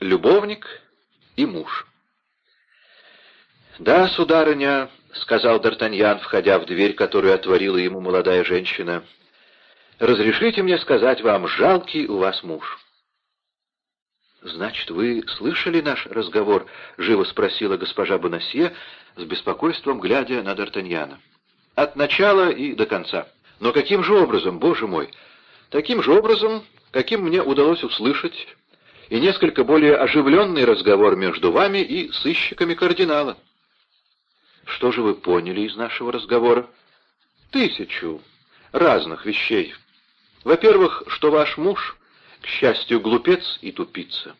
любовник и муж. «Да, сударыня», — сказал Д'Артаньян, входя в дверь, которую отворила ему молодая женщина, — «разрешите мне сказать вам, жалкий у вас муж». «Значит, вы слышали наш разговор?» — живо спросила госпожа Бонасье, с беспокойством глядя на Д'Артаньяна. «От начала и до конца. Но каким же образом, боже мой? Таким же образом, каким мне удалось услышать, и несколько более оживленный разговор между вами и сыщиками кардинала». «Что же вы поняли из нашего разговора?» «Тысячу разных вещей. Во-первых, что ваш муж к счастью, глупец и тупица.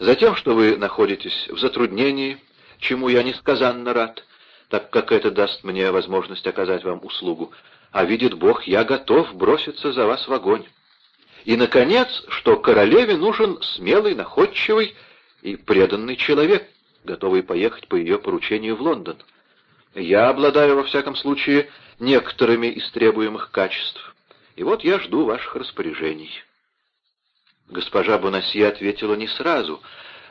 Затем, что вы находитесь в затруднении, чему я несказанно рад, так как это даст мне возможность оказать вам услугу, а видит Бог, я готов броситься за вас в огонь. И, наконец, что королеве нужен смелый, находчивый и преданный человек, готовый поехать по ее поручению в Лондон. Я обладаю, во всяком случае, некоторыми из требуемых качеств, и вот я жду ваших распоряжений». Госпожа Бонасье ответила не сразу,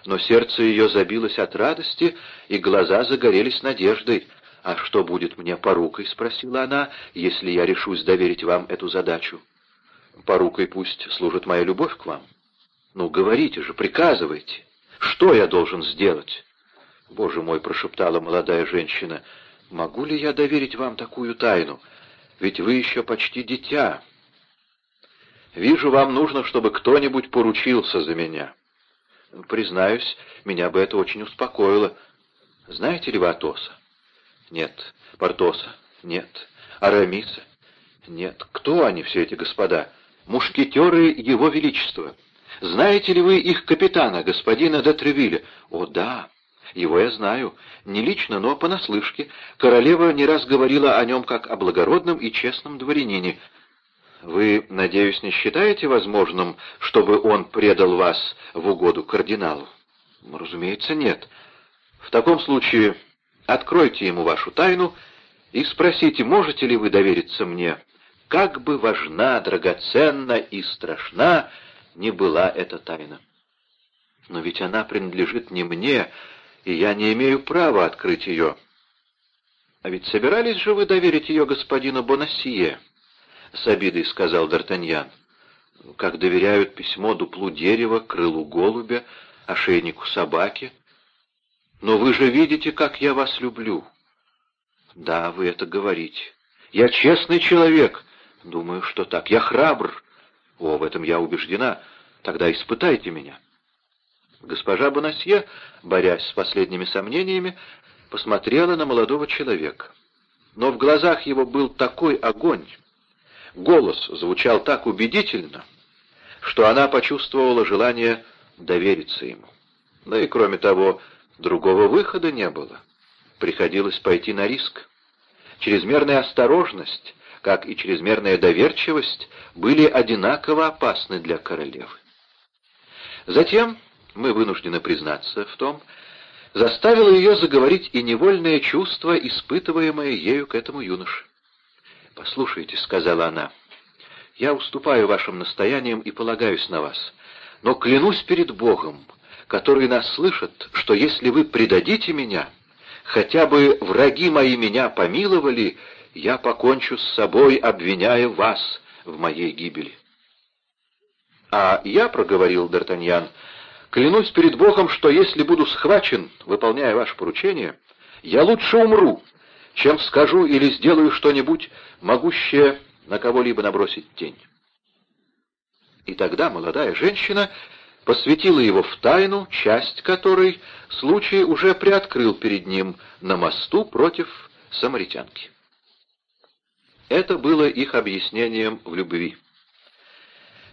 но сердце ее забилось от радости, и глаза загорелись надеждой. «А что будет мне порукой?» — спросила она, — «если я решусь доверить вам эту задачу». «Порукой пусть служит моя любовь к вам». «Ну, говорите же, приказывайте. Что я должен сделать?» «Боже мой!» — прошептала молодая женщина. «Могу ли я доверить вам такую тайну? Ведь вы еще почти дитя». Вижу, вам нужно, чтобы кто-нибудь поручился за меня. Признаюсь, меня бы это очень успокоило. Знаете ли вы Атоса? Нет. Портоса? Нет. Арамиса? Нет. Кто они, все эти господа? Мушкетеры Его Величества. Знаете ли вы их капитана, господина де Тревилля? О, да. Его я знаю. Не лично, но понаслышке. Королева не раз говорила о нем как о благородном и честном дворянине. Вы, надеюсь, не считаете возможным, чтобы он предал вас в угоду кардиналу? Разумеется, нет. В таком случае откройте ему вашу тайну и спросите, можете ли вы довериться мне, как бы важна, драгоценна и страшна не была эта тайна. Но ведь она принадлежит не мне, и я не имею права открыть ее. А ведь собирались же вы доверить ее господину Бонасье? — с обидой сказал Д'Артаньян. «Как доверяют письмо дуплу дерева, крылу голубя, ошейнику собаки. Но вы же видите, как я вас люблю». «Да, вы это говорите. Я честный человек. Думаю, что так. Я храбр. О, в этом я убеждена. Тогда испытайте меня». Госпожа Бонасье, борясь с последними сомнениями, посмотрела на молодого человека. Но в глазах его был такой огонь, Голос звучал так убедительно, что она почувствовала желание довериться ему. Да и кроме того, другого выхода не было. Приходилось пойти на риск. Чрезмерная осторожность, как и чрезмерная доверчивость, были одинаково опасны для королевы. Затем, мы вынуждены признаться в том, заставило ее заговорить и невольное чувство, испытываемое ею к этому юноше. «Послушайте», — сказала она, — «я уступаю вашим настояниям и полагаюсь на вас, но клянусь перед Богом, который нас слышит, что если вы предадите меня, хотя бы враги мои меня помиловали, я покончу с собой, обвиняя вас в моей гибели». «А я», — проговорил Д'Артаньян, — «клянусь перед Богом, что если буду схвачен, выполняя ваше поручение, я лучше умру, чем скажу или сделаю что-нибудь, могущее на кого-либо набросить тень. И тогда молодая женщина посвятила его в тайну, часть которой случай уже приоткрыл перед ним на мосту против самаритянки. Это было их объяснением в любви.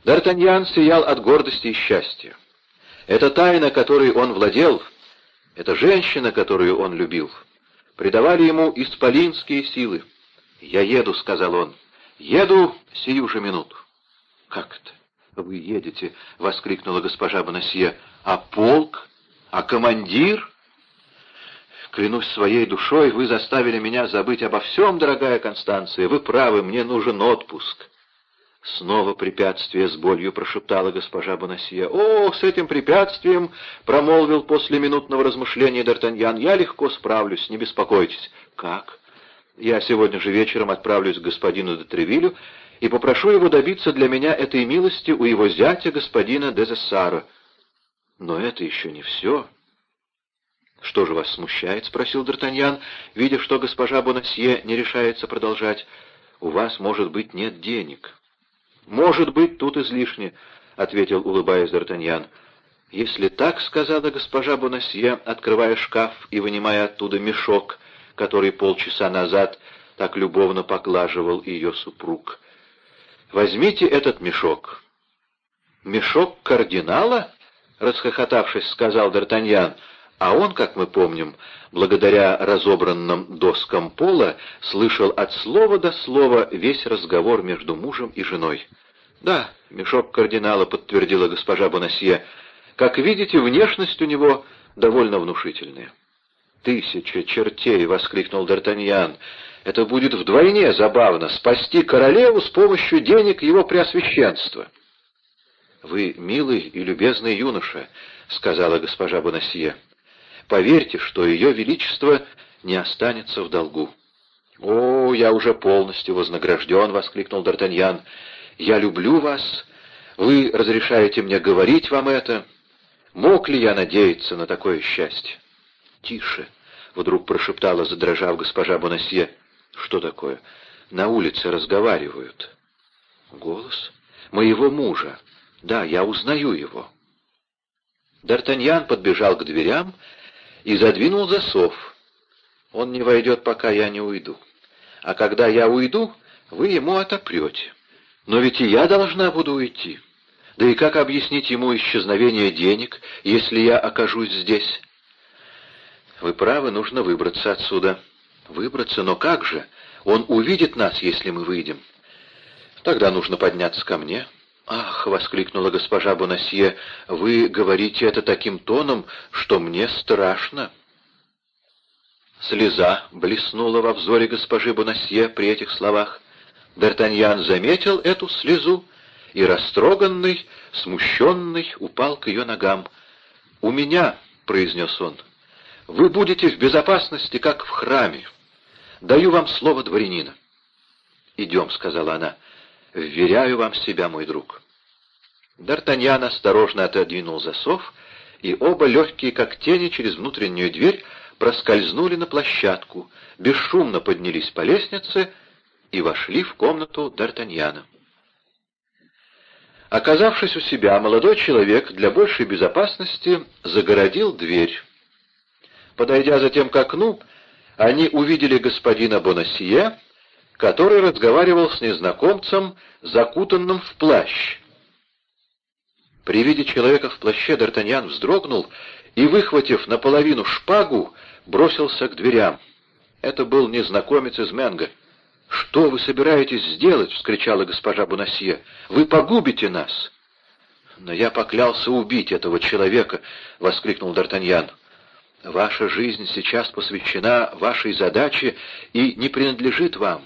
Д'Артаньян сиял от гордости и счастья. Эта тайна, которой он владел, эта женщина, которую он любил — придавали ему исполинские силы. «Я еду», — сказал он, — «еду сию же минуту». «Как это? Вы едете?» — воскликнула госпожа Бонасье. «А полк? А командир?» «Клянусь своей душой, вы заставили меня забыть обо всем, дорогая Констанция. Вы правы, мне нужен отпуск». Снова препятствие с болью прошептала госпожа Бонасье. «О, с этим препятствием, — промолвил после минутного размышления Д'Артаньян, — я легко справлюсь, не беспокойтесь». «Как?» «Я сегодня же вечером отправлюсь к господину де Тревилю и попрошу его добиться для меня этой милости у его зятя, господина Дезессара». «Но это еще не все». «Что же вас смущает?» — спросил Д'Артаньян, видя, что госпожа Бонасье не решается продолжать. «У вас, может быть, нет денег». «Может быть, тут излишне», — ответил, улыбаясь Д'Артаньян. «Если так, — сказала госпожа Бонасье, открывая шкаф и вынимая оттуда мешок, который полчаса назад так любовно поглаживал ее супруг, — возьмите этот мешок». «Мешок кардинала?» — расхохотавшись, сказал Д'Артаньян. А он, как мы помним, благодаря разобранным доскам пола, слышал от слова до слова весь разговор между мужем и женой. «Да, мешок кардинала», — подтвердила госпожа Бонасье. «Как видите, внешность у него довольно внушительная». «Тысяча чертей!» — воскликнул Д'Артаньян. «Это будет вдвойне забавно — спасти королеву с помощью денег его преосвященства». «Вы милый и любезный юноша», — сказала госпожа Бонасье. Поверьте, что ее величество не останется в долгу. — О, я уже полностью вознагражден! — воскликнул Д'Артаньян. — Я люблю вас. Вы разрешаете мне говорить вам это. Мог ли я надеяться на такое счастье? — Тише! — вдруг прошептала, задрожав госпожа Бонасье. — Что такое? На улице разговаривают. — Голос? Моего мужа. Да, я узнаю его. Д'Артаньян подбежал к дверям и задвинул засов. Он не войдет, пока я не уйду. А когда я уйду, вы ему отопрете. Но ведь и я должна буду уйти. Да и как объяснить ему исчезновение денег, если я окажусь здесь? Вы правы, нужно выбраться отсюда. Выбраться, но как же? Он увидит нас, если мы выйдем. Тогда нужно подняться ко мне. «Ах!» — воскликнула госпожа Бонасье, — «вы говорите это таким тоном, что мне страшно». Слеза блеснула во взоре госпожи Бонасье при этих словах. Д'Артаньян заметил эту слезу и, растроганный, смущенный, упал к ее ногам. «У меня», — произнес он, — «вы будете в безопасности, как в храме. Даю вам слово дворянина». «Идем», — сказала она, — Вверяю вам себя, мой друг». Д'Артаньян осторожно отодвинул засов, и оба, легкие как тени, через внутреннюю дверь проскользнули на площадку, бесшумно поднялись по лестнице и вошли в комнату Д'Артаньяна. Оказавшись у себя, молодой человек для большей безопасности загородил дверь. Подойдя затем к окну, они увидели господина Бонасье, который разговаривал с незнакомцем, закутанным в плащ. При виде человека в плаще Д'Артаньян вздрогнул и, выхватив наполовину шпагу, бросился к дверям. Это был незнакомец из Менга. «Что вы собираетесь сделать?» — вскричала госпожа Бонасье. «Вы погубите нас!» «Но я поклялся убить этого человека!» — воскликнул Д'Артаньян. «Ваша жизнь сейчас посвящена вашей задаче и не принадлежит вам.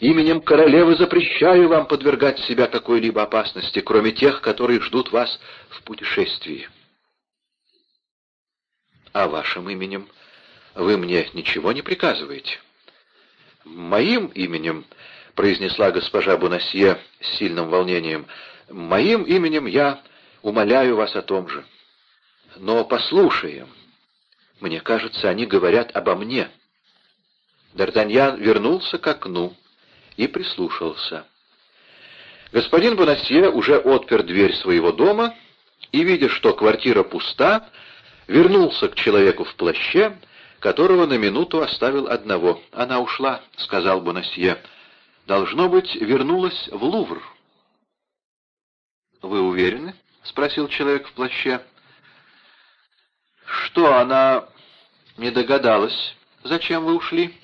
Именем королевы запрещаю вам подвергать себя какой-либо опасности, кроме тех, которые ждут вас в путешествии. А вашим именем вы мне ничего не приказываете? Моим именем, — произнесла госпожа Бонасье с сильным волнением, — моим именем я умоляю вас о том же. Но послушаем. Мне кажется, они говорят обо мне. Д'Артаньян вернулся к окну и прислушался. Господин Бонасье уже отпер дверь своего дома и, видя, что квартира пуста, вернулся к человеку в плаще, которого на минуту оставил одного. «Она ушла», — сказал Бонасье. «Должно быть, вернулась в Лувр». «Вы уверены?» — спросил человек в плаще. «Что, она не догадалась, зачем вы ушли?»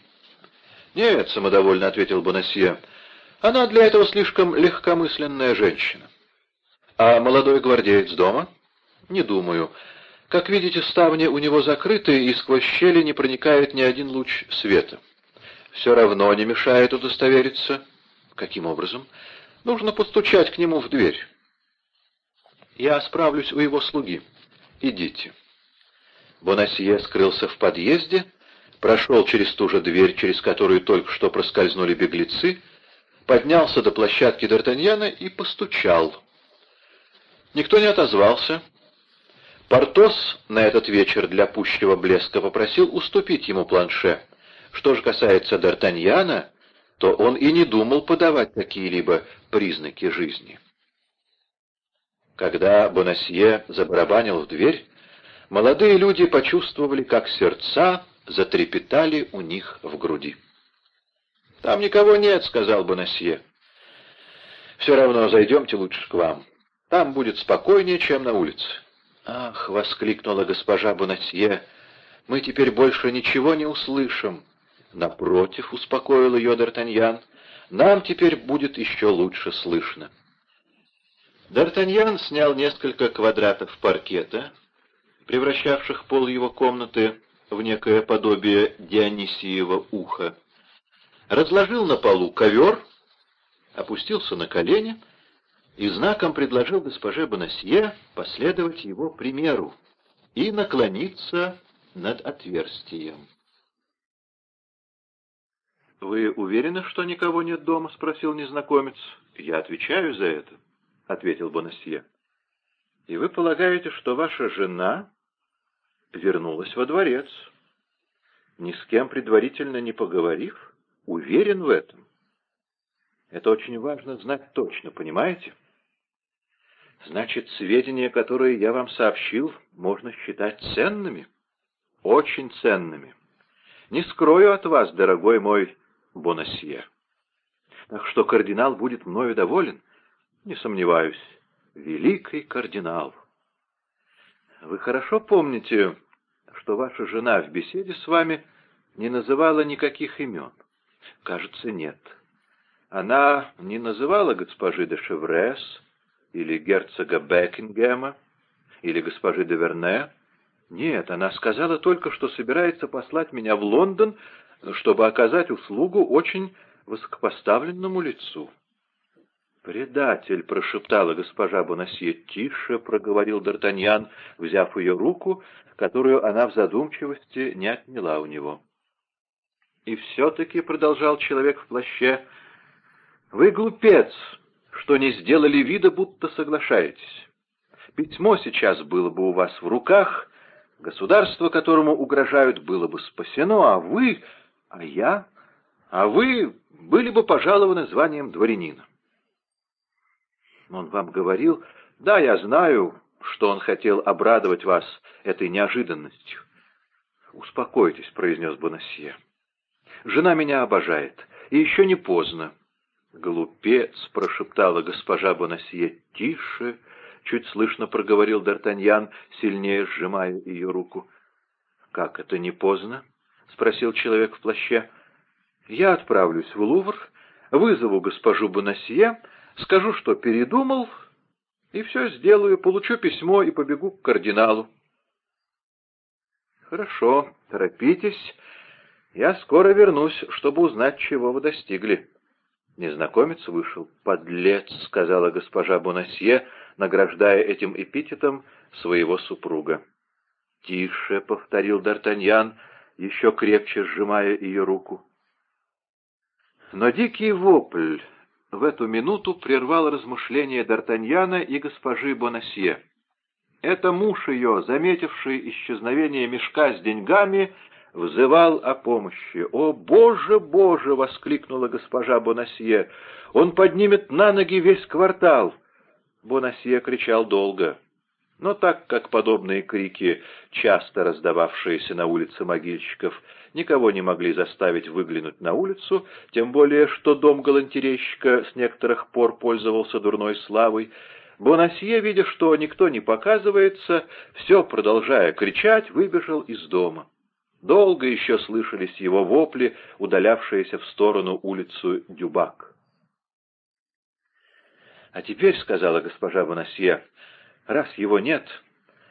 «Нет», — самодовольно ответил Бонасье, — «она для этого слишком легкомысленная женщина». «А молодой гвардеец дома?» «Не думаю. Как видите, ставни у него закрыты, и сквозь щели не проникает ни один луч света. Все равно не мешает удостовериться». «Каким образом?» Нужно постучать к нему в дверь. Я справлюсь у его слуги. Идите. Бонасье скрылся в подъезде, прошел через ту же дверь, через которую только что проскользнули беглецы, поднялся до площадки Д'Артаньяна и постучал. Никто не отозвался. Портос на этот вечер для пущего блеска попросил уступить ему планше. Что же касается Д'Артаньяна, то он и не думал подавать какие-либо признаки жизни. Когда Бонасье забарабанил в дверь, молодые люди почувствовали, как сердца затрепетали у них в груди. «Там никого нет», — сказал Бонасье. «Все равно зайдемте лучше к вам. Там будет спокойнее, чем на улице». «Ах!» — воскликнула госпожа Бонасье. «Мы теперь больше ничего не услышим». «Напротив», — успокоил ее Д'Артаньян, — «нам теперь будет еще лучше слышно». Д'Артаньян снял несколько квадратов паркета, превращавших пол его комнаты в некое подобие Дионисиева уха, разложил на полу ковер, опустился на колени и знаком предложил госпоже Бонасье последовать его примеру и наклониться над отверстием. «Вы уверены, что никого нет дома?» — спросил незнакомец. «Я отвечаю за это», — ответил Бонасье. «И вы полагаете, что ваша жена вернулась во дворец, ни с кем предварительно не поговорив, уверен в этом? Это очень важно знать точно, понимаете?» Значит, сведения, которые я вам сообщил, можно считать ценными? Очень ценными. Не скрою от вас, дорогой мой Бонасье. Так что кардинал будет мною доволен? Не сомневаюсь. Великий кардинал. Вы хорошо помните, что ваша жена в беседе с вами не называла никаких имен? Кажется, нет. Она не называла госпожи де Шеврес или герцога Бекингема или госпожи де Верне. Нет, она сказала только, что собирается послать меня в Лондон чтобы оказать услугу очень высокопоставленному лицу. «Предатель!» — прошептала госпожа Бонасье. «Тише!» — проговорил Д'Артаньян, взяв ее руку, которую она в задумчивости не отняла у него. «И все-таки», — продолжал человек в плаще, — «вы глупец, что не сделали вида, будто соглашаетесь. Письмо сейчас было бы у вас в руках, государство, которому угрожают, было бы спасено, а вы а я? А вы были бы пожалованы званием дворянина. Он вам говорил? Да, я знаю, что он хотел обрадовать вас этой неожиданностью. «Успокойтесь», — произнес Бонасье. «Жена меня обожает, и еще не поздно». «Глупец», — прошептала госпожа Бонасье. «Тише», — чуть слышно проговорил Д'Артаньян, сильнее сжимая ее руку. «Как это не поздно?» — спросил человек в плаще. «Я отправлюсь в Лувр, вызову госпожу Бонасье, скажу, что передумал, и все сделаю, получу письмо и побегу к кардиналу». «Хорошо, торопитесь. Я скоро вернусь, чтобы узнать, чего вы достигли». Незнакомец вышел. «Подлец», — сказала госпожа Бонасье, награждая этим эпитетом своего супруга. «Тише», — повторил Д'Артаньян, — еще крепче сжимая ее руку. Но дикий вопль в эту минуту прервал размышления Д'Артаньяна и госпожи Бонасье. Это муж ее, заметивший исчезновение мешка с деньгами, взывал о помощи. «О, Боже, Боже!» — воскликнула госпожа Бонасье. «Он поднимет на ноги весь квартал!» Бонасье кричал долго. Но так как подобные крики, часто раздававшиеся на улице могильщиков, никого не могли заставить выглянуть на улицу, тем более что дом галантерейщика с некоторых пор пользовался дурной славой, Бонасье, видя, что никто не показывается, все, продолжая кричать, выбежал из дома. Долго еще слышались его вопли, удалявшиеся в сторону улицу Дюбак. «А теперь, — сказала госпожа Бонасье, — Раз его нет,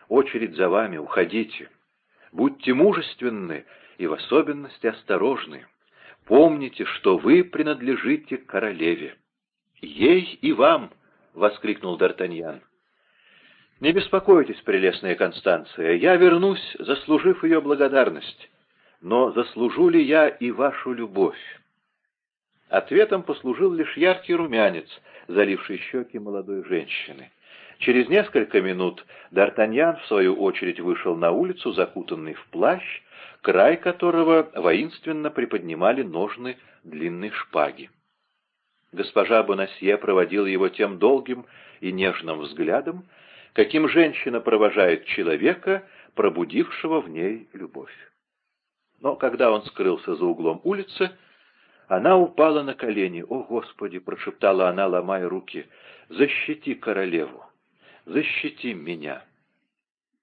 очередь за вами, уходите. Будьте мужественны и в особенности осторожны. Помните, что вы принадлежите королеве. «Ей и вам!» — воскликнул Д'Артаньян. «Не беспокойтесь, прелестная Констанция, я вернусь, заслужив ее благодарность. Но заслужу ли я и вашу любовь?» Ответом послужил лишь яркий румянец, заливший щеки молодой женщины. Через несколько минут Д'Артаньян, в свою очередь, вышел на улицу, закутанный в плащ, край которого воинственно приподнимали ножны длинной шпаги. Госпожа Бонасье проводила его тем долгим и нежным взглядом, каким женщина провожает человека, пробудившего в ней любовь. Но когда он скрылся за углом улицы, она упала на колени. «О, Господи!» — прошептала она, ломая руки. «Защити королеву! Защити меня!»